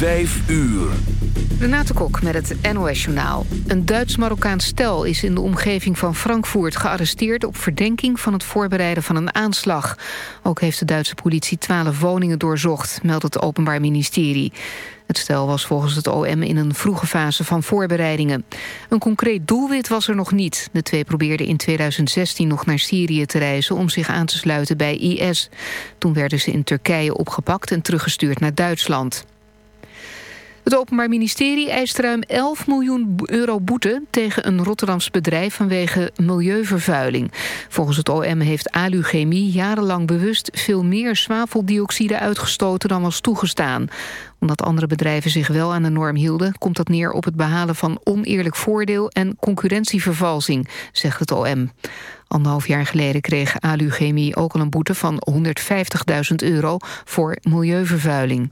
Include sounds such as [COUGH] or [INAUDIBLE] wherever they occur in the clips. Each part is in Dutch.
Vijf uur. Renate Kok met het NOS Journaal. Een Duits-Marokkaans stel is in de omgeving van Frankfurt gearresteerd... op verdenking van het voorbereiden van een aanslag. Ook heeft de Duitse politie twaalf woningen doorzocht... meldt het Openbaar Ministerie. Het stel was volgens het OM in een vroege fase van voorbereidingen. Een concreet doelwit was er nog niet. De twee probeerden in 2016 nog naar Syrië te reizen... om zich aan te sluiten bij IS. Toen werden ze in Turkije opgepakt en teruggestuurd naar Duitsland. Het Openbaar Ministerie eist ruim 11 miljoen euro boete... tegen een Rotterdams bedrijf vanwege milieuvervuiling. Volgens het OM heeft Aluchemie jarenlang bewust... veel meer zwaveldioxide uitgestoten dan was toegestaan. Omdat andere bedrijven zich wel aan de norm hielden... komt dat neer op het behalen van oneerlijk voordeel... en concurrentievervalsing, zegt het OM. Anderhalf jaar geleden kreeg Aluchemie ook al een boete van 150.000 euro... voor milieuvervuiling.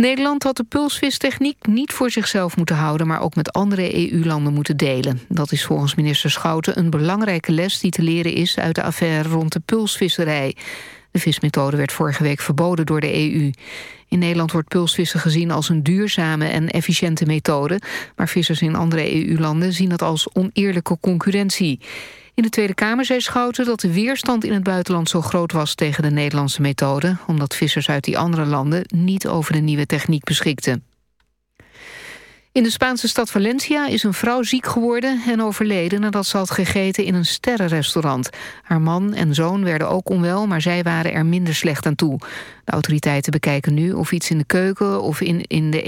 Nederland had de pulsvistechniek niet voor zichzelf moeten houden... maar ook met andere EU-landen moeten delen. Dat is volgens minister Schouten een belangrijke les die te leren is... uit de affaire rond de pulsvisserij. De vismethode werd vorige week verboden door de EU. In Nederland wordt pulsvissen gezien als een duurzame en efficiënte methode... maar vissers in andere EU-landen zien dat als oneerlijke concurrentie. In de Tweede Kamer zei Schouten dat de weerstand in het buitenland zo groot was tegen de Nederlandse methode, omdat vissers uit die andere landen niet over de nieuwe techniek beschikten. In de Spaanse stad Valencia is een vrouw ziek geworden en overleden nadat ze had gegeten in een sterrenrestaurant. Haar man en zoon werden ook onwel, maar zij waren er minder slecht aan toe. De autoriteiten bekijken nu of iets in de keuken of in, in de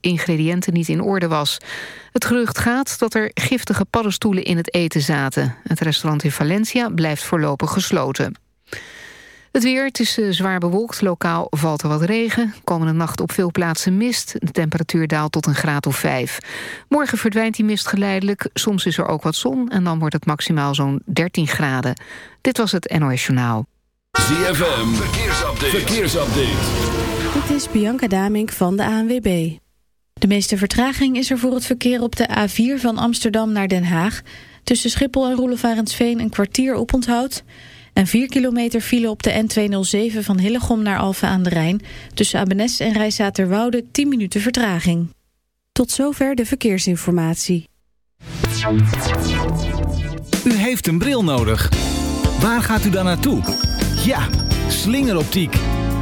ingrediënten niet in orde was. Het gerucht gaat dat er giftige paddenstoelen in het eten zaten. Het restaurant in Valencia blijft voorlopig gesloten. Het weer, het is uh, zwaar bewolkt. Lokaal valt er wat regen. Komende nacht op veel plaatsen mist. De temperatuur daalt tot een graad of vijf. Morgen verdwijnt die mist geleidelijk. Soms is er ook wat zon en dan wordt het maximaal zo'n 13 graden. Dit was het NOS Journaal. ZFM, verkeersupdate. verkeersupdate. Dit is Bianca Damink van de ANWB. De meeste vertraging is er voor het verkeer op de A4 van Amsterdam naar Den Haag. Tussen Schiphol en Roelevarensveen een kwartier oponthoud... En 4 kilometer file op de N207 van Hillegom naar Alphen aan de Rijn. Tussen Abenes en Rijssaterwoude 10 minuten vertraging. Tot zover de verkeersinformatie. U heeft een bril nodig. Waar gaat u dan naartoe? Ja, slingeroptiek.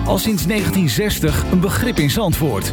Al sinds 1960 een begrip in Zandvoort.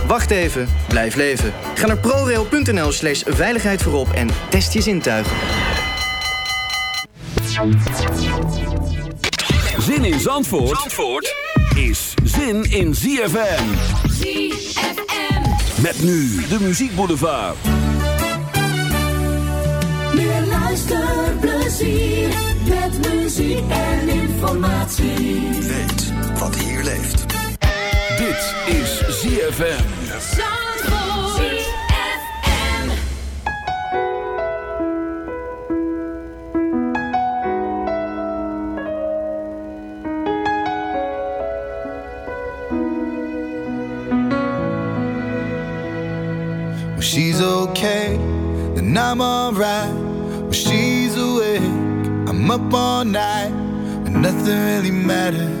Wacht even, blijf leven. Ga naar prorail.nl slash veiligheid voorop en test je zintuigen. Zin in Zandvoort, Zandvoort is zin in ZFM. ZFM. Met nu de muziekboulevard. Meer luisterplezier met muziek en informatie. Weet wat hier leeft. Dit is ZFM. She's okay, then I'm alright. When she's awake, I'm up all night. but nothing really matters,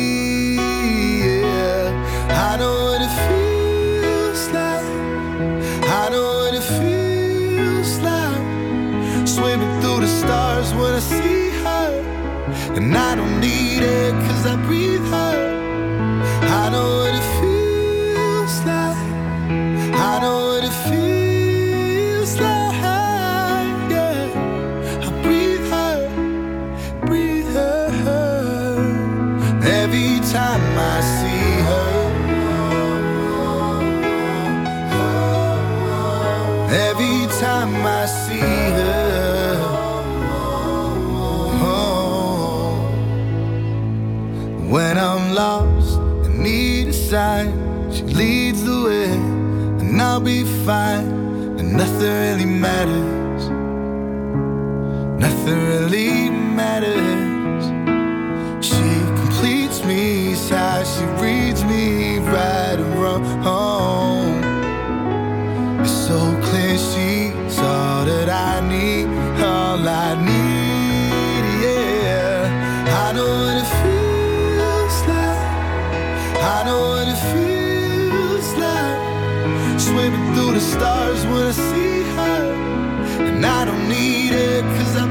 And I don't need it cause I breathe I'll be fine, and nothing really matters. Nothing really matters. She completes me, how she reads me right and wrong. The stars when I see her. And I don't need it cause I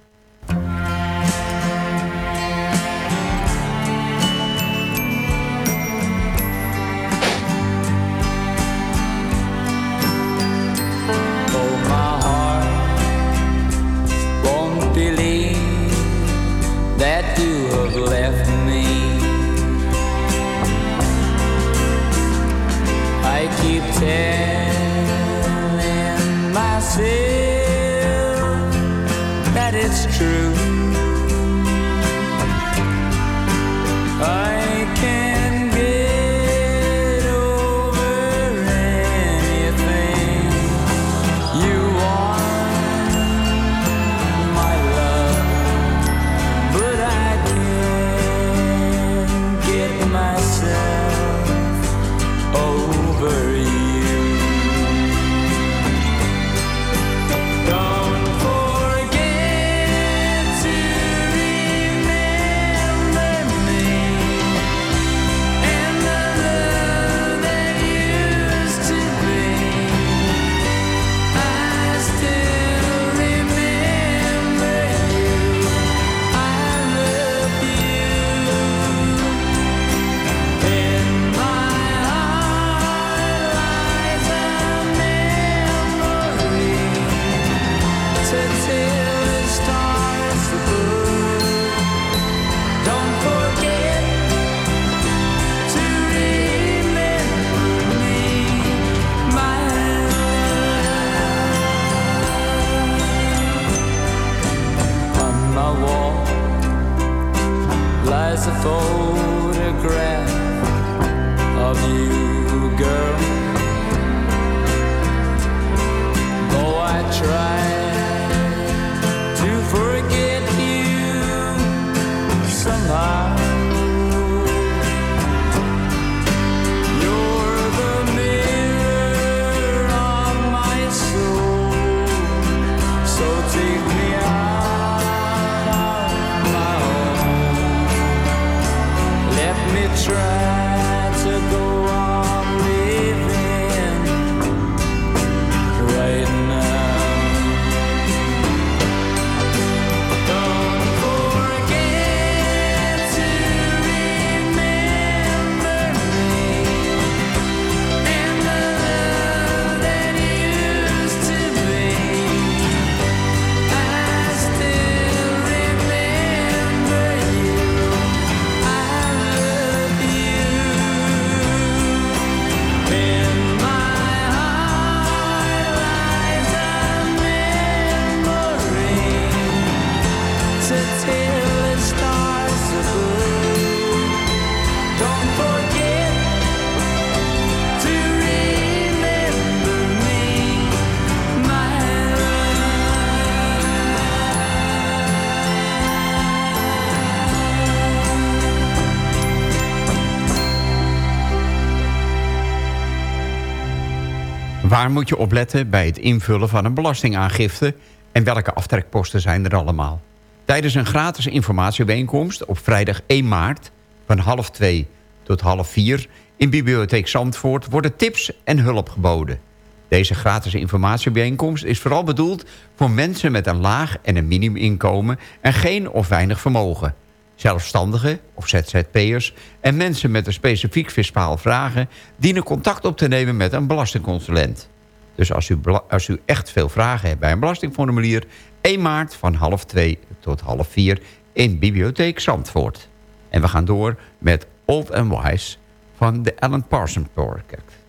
Waar moet je op letten bij het invullen van een belastingaangifte... en welke aftrekposten zijn er allemaal? Tijdens een gratis informatiebijeenkomst op vrijdag 1 maart... van half 2 tot half 4 in Bibliotheek Zandvoort... worden tips en hulp geboden. Deze gratis informatiebijeenkomst is vooral bedoeld... voor mensen met een laag en een minimuminkomen... en geen of weinig vermogen. Zelfstandigen of ZZP'ers en mensen met een specifiek fiscaal vragen... dienen contact op te nemen met een belastingconsulent. Dus als u, als u echt veel vragen hebt bij een belastingformulier... 1 maart van half 2 tot half 4 in Bibliotheek Zandvoort. En we gaan door met Old and Wise van de Alan Parsons Project.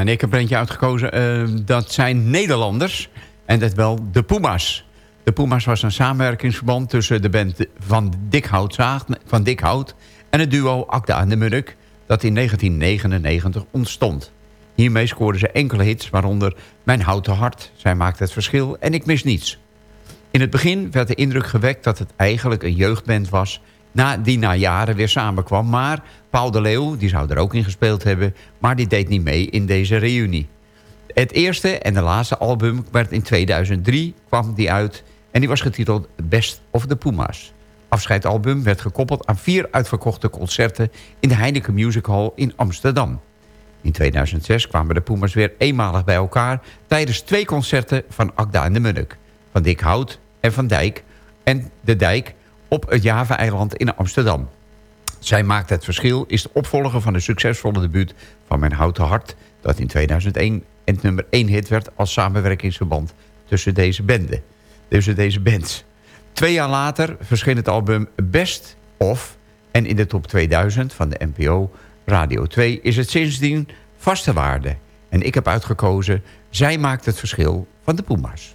En ik heb er eentje uitgekozen. eh, dat zijn Nederlanders. En dat wel de Puma's. De Puma's was een samenwerkingsverband tussen de band van Dick Hout, Zaag, van Dick Hout en het duo Akda en de Munnik, dat in 1999 ontstond. Hiermee scoorden ze enkele hits, waaronder Mijn Houten Hart, Zij maakt het verschil en Ik mis niets. In het begin werd de indruk gewekt dat het eigenlijk een jeugdband was... Na, die na jaren weer samenkwam. Maar Paul de Leeuw, die zou er ook in gespeeld hebben... maar die deed niet mee in deze reunie. Het eerste en de laatste album werd in 2003, kwam die uit... en die was getiteld Best of the Puma's. Afscheidalbum werd gekoppeld aan vier uitverkochte concerten... in de Heineken Music Hall in Amsterdam. In 2006 kwamen de Puma's weer eenmalig bij elkaar... tijdens twee concerten van Akda en de Munnik. Van Dick Hout en Van Dijk en De Dijk op het Java-eiland in Amsterdam. Zij maakt het verschil is de opvolger van de succesvolle debuut van Mijn Houten Hart... dat in 2001 het nummer 1 hit werd als samenwerkingsverband tussen deze benden. Tussen deze bands. Twee jaar later verscheen het album Best Of... en in de top 2000 van de NPO Radio 2 is het sindsdien vaste waarde. En ik heb uitgekozen Zij maakt het verschil van de Puma's.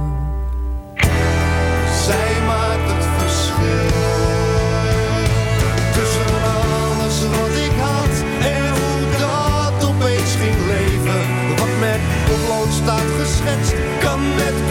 Geschetst, kan met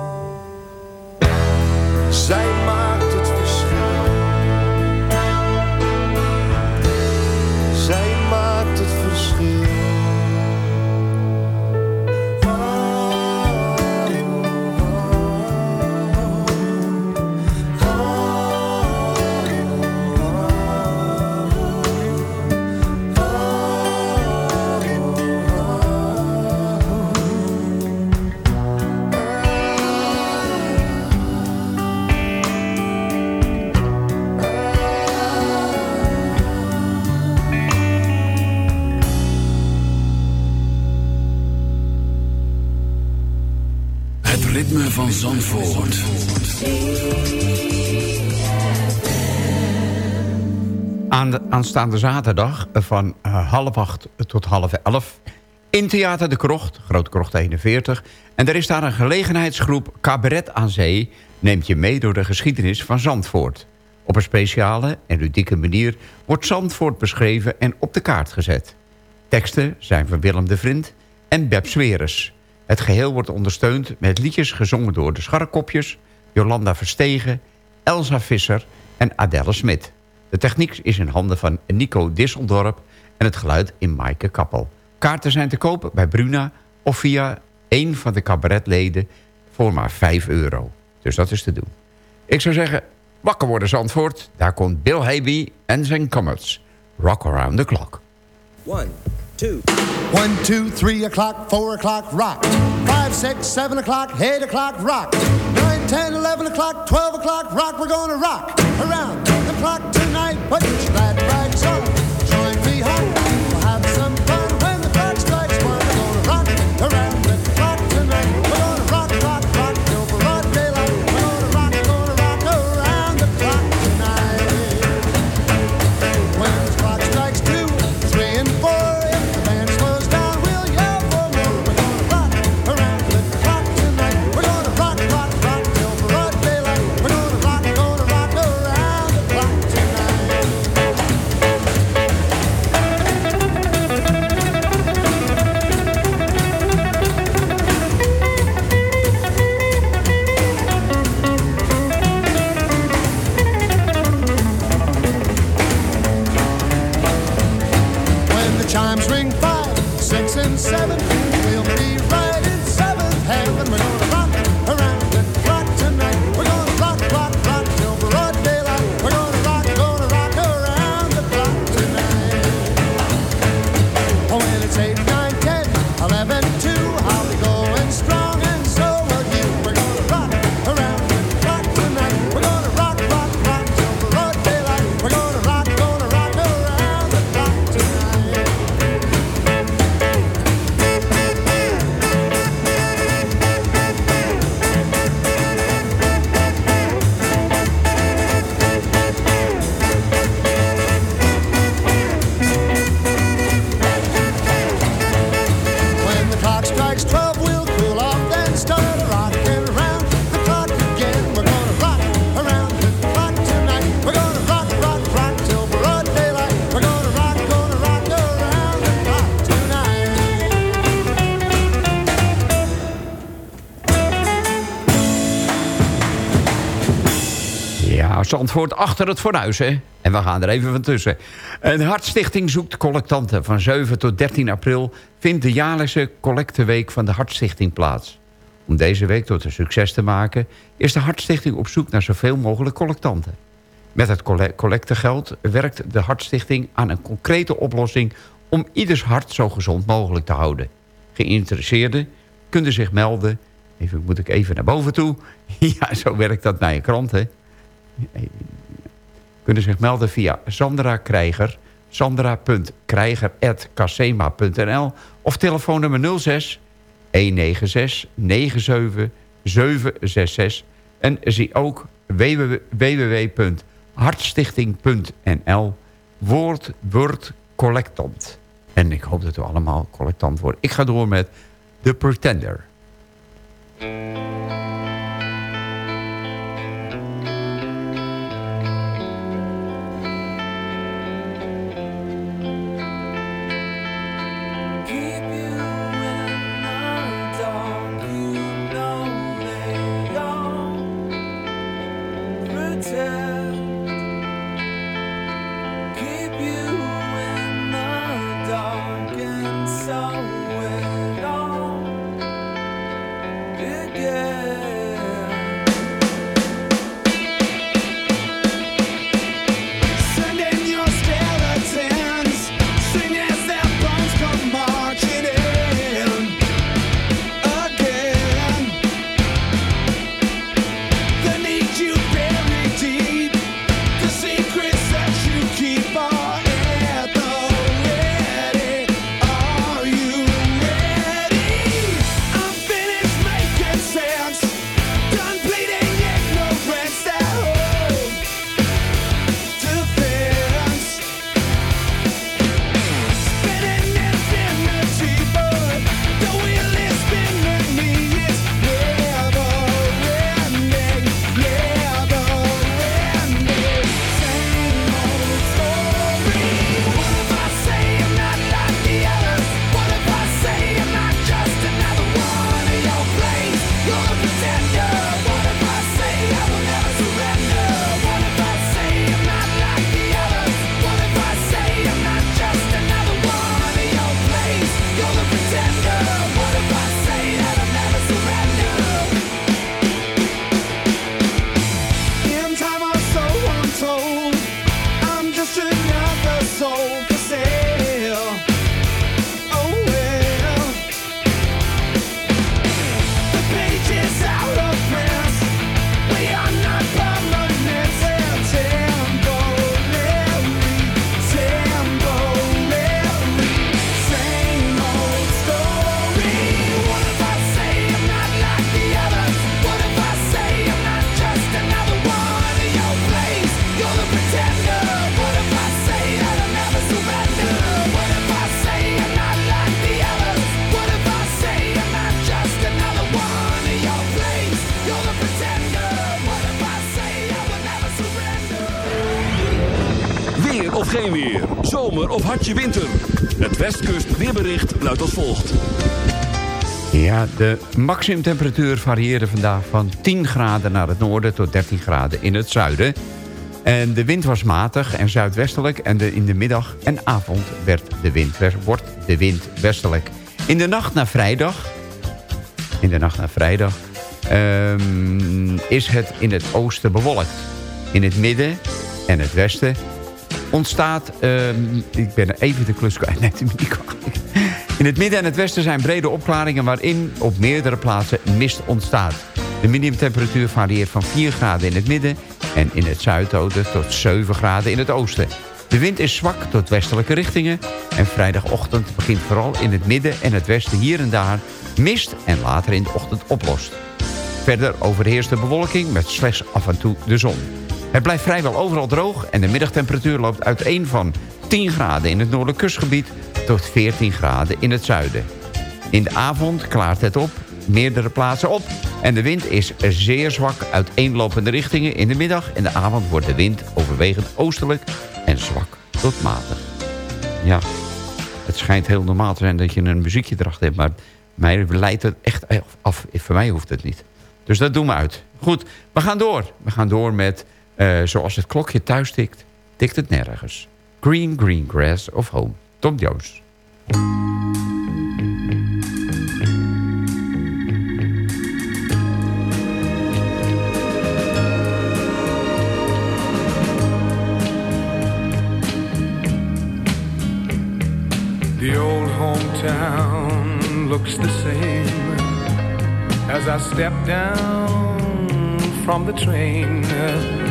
Aanstaande zaterdag van eh, half acht tot half elf... in Theater de Krocht, Grote Krocht 41... en er is daar een gelegenheidsgroep Cabaret aan Zee... neemt je mee door de geschiedenis van Zandvoort. Op een speciale en ludieke manier wordt Zandvoort beschreven en op de kaart gezet. Teksten zijn van Willem de Vriend en Beb Sweres. Het geheel wordt ondersteund met liedjes gezongen door de Scharrekopjes... Jolanda Verstegen, Elsa Visser en Adelle Smit. De techniek is in handen van Nico Disseldorp en het geluid in Maaike Kappel. Kaarten zijn te koop bij Bruna of via een van de cabaretleden voor maar 5 euro. Dus dat is te doen. Ik zou zeggen, wakker worden Zandvoort. Daar komt Bill Haby en zijn Comets. Rock Around the Clock. One, two. One, two, three o'clock, four o'clock, rock. Five, six, seven o'clock, eight o'clock, rock. Nine, ten, eleven o'clock, twelve o'clock, rock. We're gonna rock around the clock tonight. Put your Zandvoort achter het fornuis, hè? En we gaan er even van tussen. Een Hartstichting zoekt collectanten. Van 7 tot 13 april vindt de jaarlijkse collecteweek van de Hartstichting plaats. Om deze week tot een succes te maken... is de Hartstichting op zoek naar zoveel mogelijk collectanten. Met het colle- collectegeld werkt de Hartstichting aan een concrete oplossing... om ieders hart zo gezond mogelijk te houden. Geïnteresseerden kunnen zich melden... Even moet ik even naar boven toe. [LAUGHS] Ja, zo werkt dat naar je krant, hè? Kunnen zich melden via Sandra Krijger, sandra.krijger.casema.nl of telefoonnummer 06 196 97 766 en zie ook www.hartstichting.nl Woord, word, collectant. En ik hoop dat u allemaal collectant wordt. Ik ga door met The Pretender. Westkust weerbericht luidt als volgt. Ja, de maximumtemperatuur varieerde vandaag van 10 graden naar het noorden tot 13 graden in het zuiden. En de wind was matig en zuidwestelijk en de, in de middag en avond werd de wind, wordt de wind westelijk. In de nacht naar vrijdag, in de nacht naar vrijdag ehm, is het in het oosten bewolkt. In het midden en het westen ontstaat... ehm, ik ben even de klus kwijt, [LAUGHS] kwalijk. In het midden en het westen zijn brede opklaringen... waarin op meerdere plaatsen mist ontstaat. De minimumtemperatuur varieert van 4 graden in het midden... en in het zuidoosten tot 7 graden in het oosten. De wind is zwak tot westelijke richtingen... en vrijdagochtend begint vooral in het midden en het westen hier en daar... mist en later in de ochtend oplost. Verder overheerst de bewolking met slechts af en toe de zon. Het blijft vrijwel overal droog en de middagtemperatuur loopt uiteen van 10 graden in het noordelijk kustgebied tot 14 graden in het zuiden. In de avond klaart het op, meerdere plaatsen op en de wind is zeer zwak uiteenlopende richtingen. In de middag en de avond wordt de wind overwegend oostelijk en zwak tot matig. Ja, het schijnt heel normaal te zijn dat je een muziekje erachter hebt, maar mij leidt het echt af. Voor mij hoeft het niet. Dus dat doen we uit. Goed, we gaan door. We gaan door met, eh, zoals het klokje thuis tikt, tikt het nergens. Green Green Grass of Home. Tom Jones. The old hometown looks the same as I step down from the train.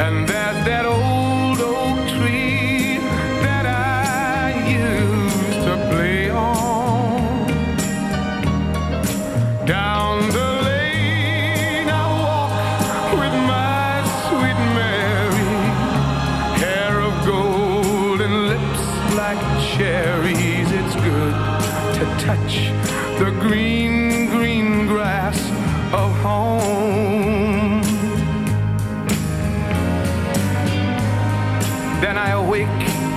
And there's that old oak tree that I used to play on. Down the lane I walk with my sweet Mary, hair of gold and lips like cherries. It's good to touch the green, green grass of home.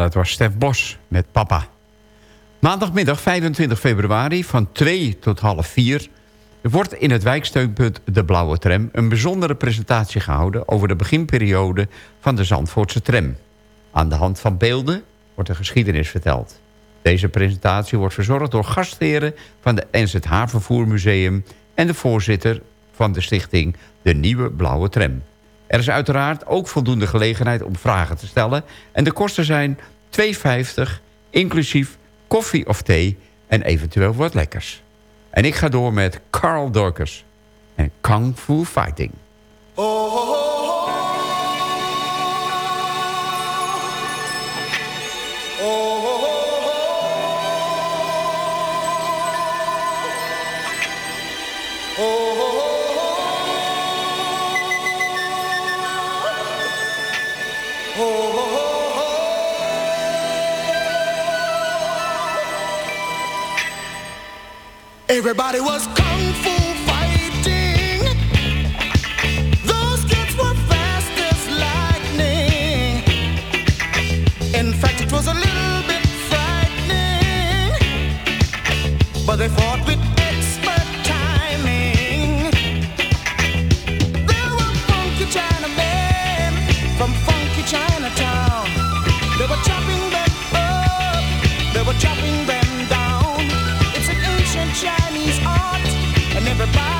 dat was Stef Bos met papa. Maandagmiddag 25 februari van 2 tot half 4... wordt in het wijksteunpunt De Blauwe Tram... een bijzondere presentatie gehouden... over de beginperiode van de Zandvoortse tram. Aan de hand van beelden wordt de geschiedenis verteld. Deze presentatie wordt verzorgd door gastheren... van de NZH Vervoermuseum... en de voorzitter van de stichting De Nieuwe Blauwe Tram. Er is uiteraard ook voldoende gelegenheid om vragen te stellen... en de kosten zijn 2,50 inclusief koffie of thee en eventueel wat lekkers. En ik ga door met Carl Dorcas en Kung Fu Fighting. Everybody was kung fu fighting. Those kids were fast as lightning. In fact, it was a little bit frightening. But they fought. everybody.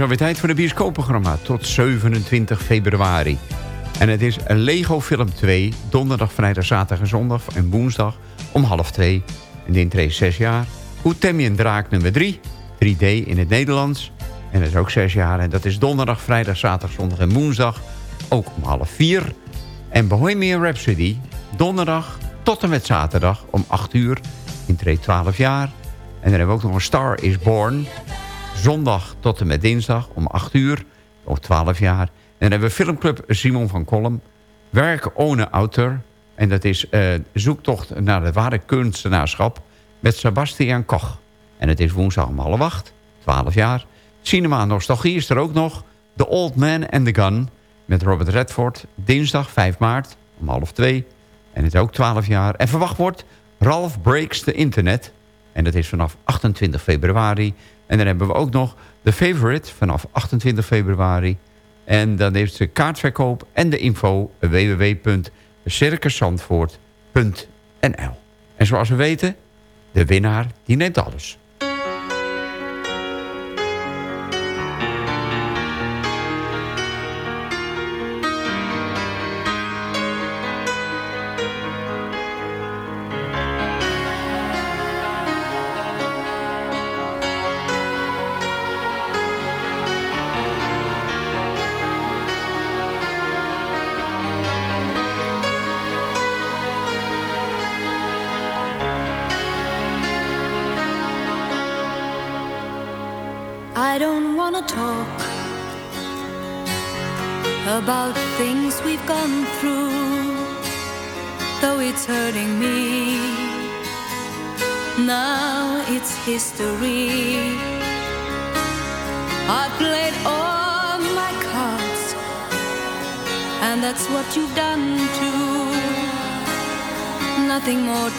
is alweer tijd voor de bioscoopprogramma tot 27 februari. En het is Lego Film 2, donderdag, vrijdag, zaterdag en zondag en woensdag om half 2. En de intree 6 jaar. Hoe tem je een draak nummer 3, 3D in het Nederlands. En dat is ook 6 jaar. En dat is donderdag, vrijdag, zaterdag, zondag en woensdag ook om half 4. En Bohemian Rhapsody, donderdag tot en met zaterdag om 8 uur. Intree 12 jaar. En dan hebben we ook nog een Star is Born zondag tot en met dinsdag om 8 uur, of 12 jaar. En dan hebben we filmclub Simon van Kolm, Werk ohne Autor. En dat is eh, zoektocht naar de ware kunstenaarschap met Sebastian Koch. En het is woensdag om half 8, 12 jaar. Cinema Nostalgie is er ook nog. The Old Man and the Gun met Robert Redford. Dinsdag 5 maart om half 2. En het is ook 12 jaar. En verwacht wordt Ralph Breaks the Internet. En dat is vanaf 28 februari en dan hebben we ook nog The Favorite vanaf 28 februari. En dan heeft ze kaartverkoop en de info www.circusandvoort.nl. En zoals we weten, de winnaar die neemt alles.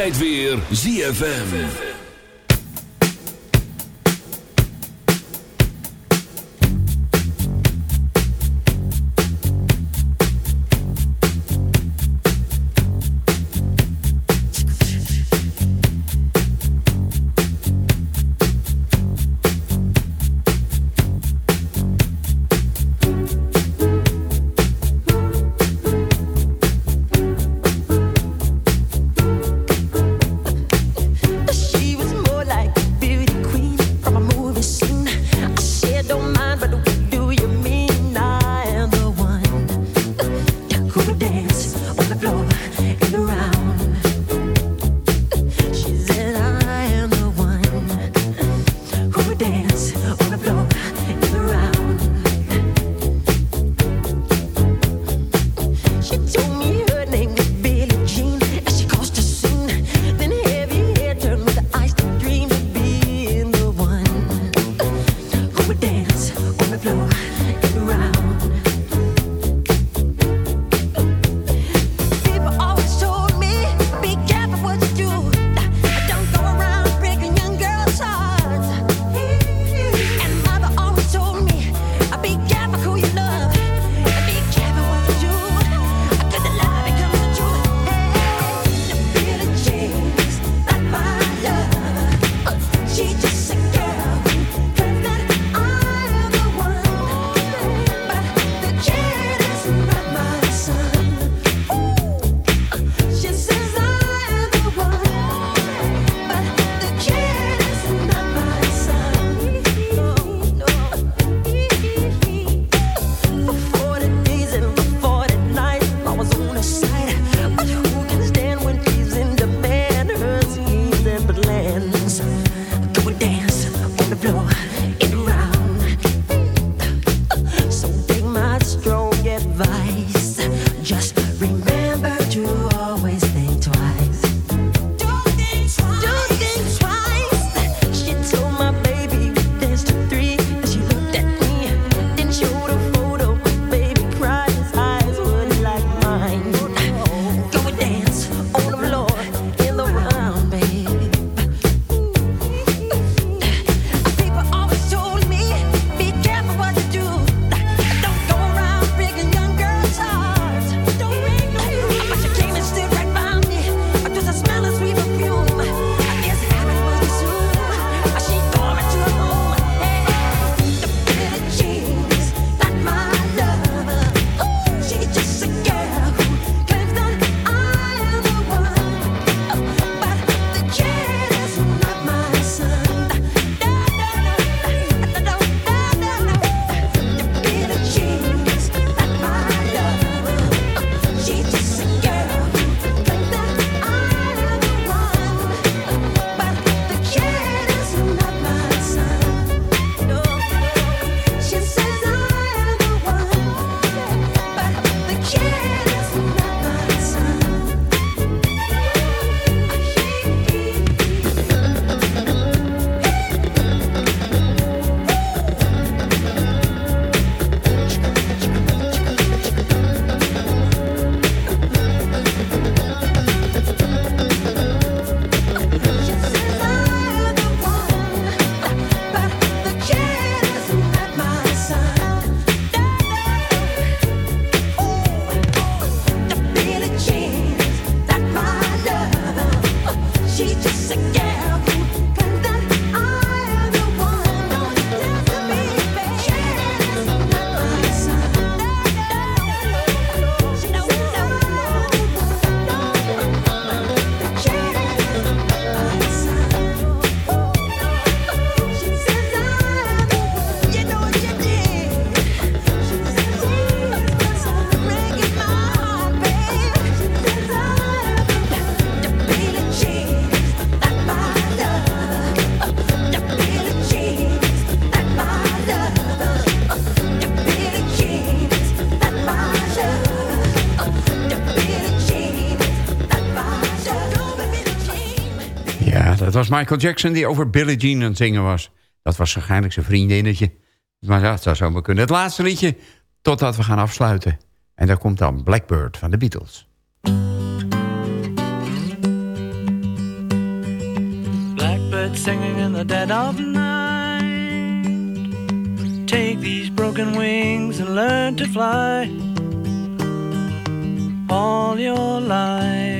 tijd weer ZFM. Michael Jackson die over Billie Jean aan het zingen was. Dat was waarschijnlijk zijn vriendinnetje. Maar het zou zomaar kunnen. Het laatste liedje, totdat we gaan afsluiten. En daar komt dan Blackbird van de Beatles. Blackbird singing in the dead of night. Take these broken wings and learn to fly. All your life.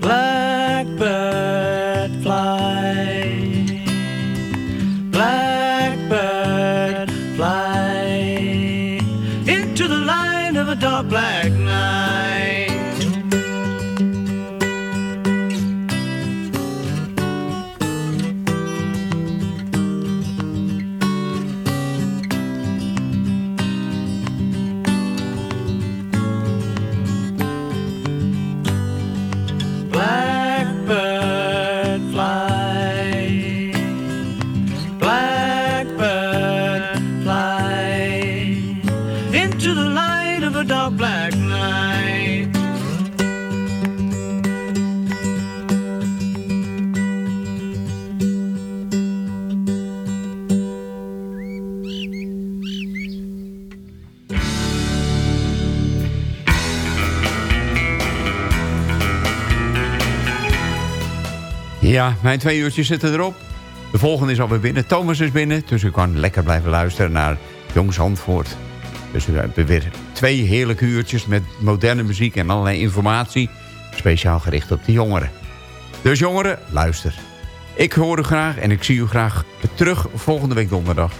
Blackbird Ja, mijn twee uurtjes zitten erop. De volgende is alweer binnen. Thomas is binnen, dus u kan lekker blijven luisteren naar Jong Zandvoort. Dus we hebben weer twee heerlijke uurtjes met moderne muziek en allerlei informatie. Speciaal gericht op de jongeren. Dus jongeren, luister. Ik hoor u graag en ik zie u graag terug volgende week donderdag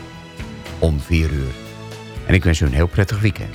om 4 uur. En ik wens u een heel prettig weekend.